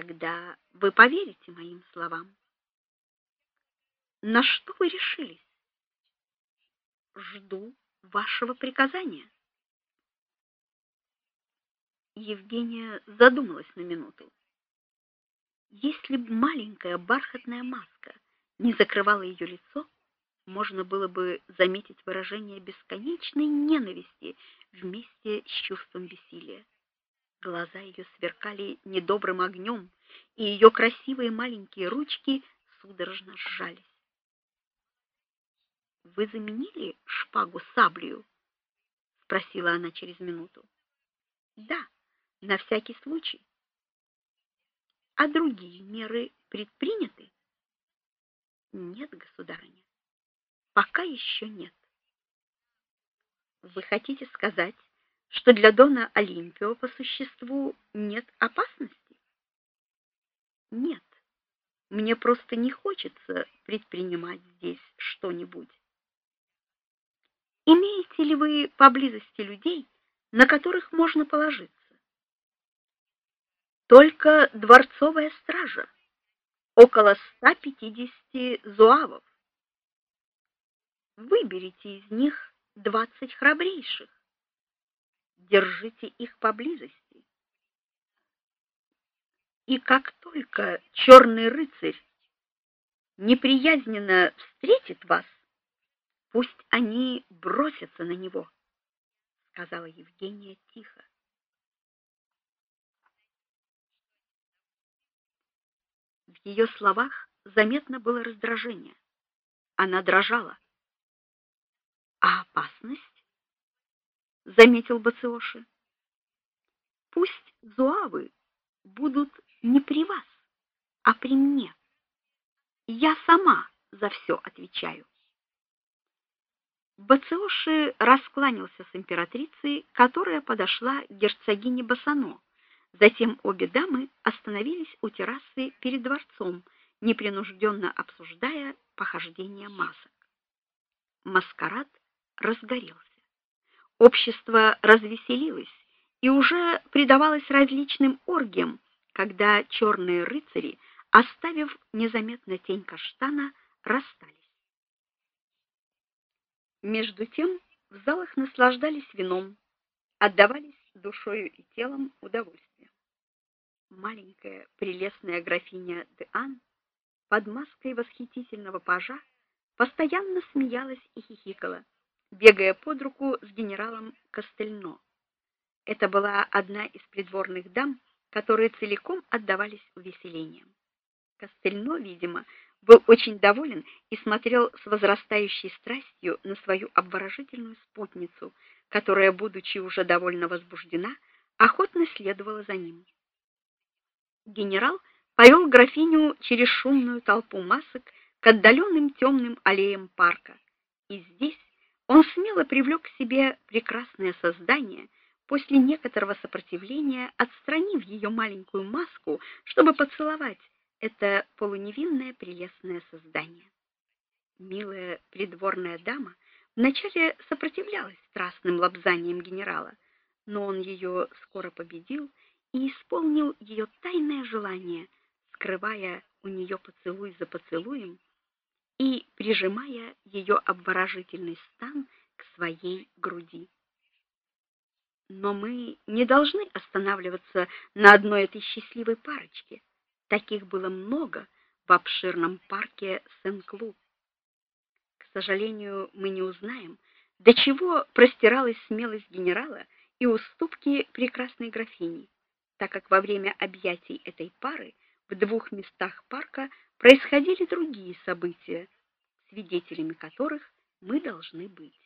Тогда вы поверите моим словам. На что вы решились? Жду вашего приказания. Евгения задумалась на минуту. Если бы маленькая бархатная маска не закрывала ее лицо, можно было бы заметить выражение бесконечной ненависти вместе с чувством бессилия. Глаза ее сверкали недобрым огнем, и ее красивые маленькие ручки судорожно сжались. Вы заменили шпагу саблею? спросила она через минуту. Да, на всякий случай. А другие меры предприняты? Нет, государыня. Пока еще нет. Вы хотите сказать, что для дона Олимпио по существу нет опасности? Нет. Мне просто не хочется предпринимать здесь что-нибудь. Имеете ли вы поблизости людей, на которых можно положиться? Только дворцовая стража, около 150 зуавов. Выберите из них двадцать храбрейших. Держите их поблизости. И как только черный рыцарь неприязненно встретит вас, пусть они бросятся на него, сказала Евгения тихо. В ее словах заметно было раздражение. Она дрожала. А опасность? Заметил Бациоши. Пусть зуавы будут не при вас, а при мне. Я сама за все отвечаю. Бациоши раскланялся с императрицей, которая подошла к герцогине Басано. Затем обе дамы остановились у террасы перед дворцом, непринужденно обсуждая похождения масок. Маскарад разгорелся. Общество развеселилось и уже предавалось различным оргиям, когда черные рыцари, оставив незаметно тень каштана, расстались. Между тем в залах наслаждались вином, отдавались душою и телом удовольствию. Маленькая прелестная графиня де под маской восхитительного пажа постоянно смеялась и хихикала бегая под руку с генералом Костельно. Это была одна из придворных дам, которые целиком отдавались увеселениям. Костельно, видимо, был очень доволен и смотрел с возрастающей страстью на свою обворожительную спутницу, которая, будучи уже довольно возбуждена, охотно следовала за ним. Генерал повел графиню через шумную толпу масок к отдаленным темным аллеям парка. И здесь он смело привлек к себе прекрасное создание, после некоторого сопротивления отстранив ее маленькую маску, чтобы поцеловать это полуневинное прелестное создание. Милая придворная дама вначале сопротивлялась страстным лобзаниям генерала, но он ее скоро победил и исполнил ее тайное желание, скрывая у нее поцелуй за поцелуем и прижимая ее обворожительный стан к своей груди. Но мы не должны останавливаться на одной этой счастливой парочке. Таких было много в обширном парке Сен-Клу. К сожалению, мы не узнаем, до чего простиралась смелость генерала и уступки прекрасной графини, так как во время объятий этой пары в двух местах парка происходили другие события, свидетелями которых мы должны быть.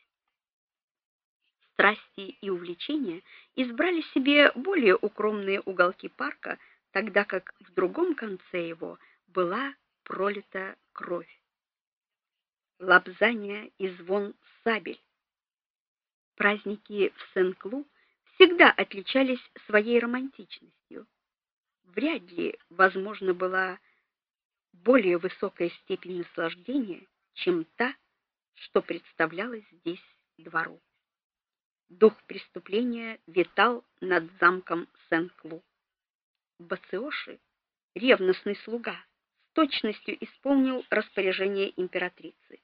Страсти и увлечения избрали себе более укромные уголки парка, тогда как в другом конце его была пролита кровь. Лапзание и звон сабель. Праздники в Сен-Клу всегда отличались своей романтичностью. Вряд ли возможно была более высокая степень наслаждения, чем та, что представлялась здесь двору. Дух преступления витал над замком Сен-Клу. Бациоши ревностный слуга, с точностью исполнил распоряжение императрицы.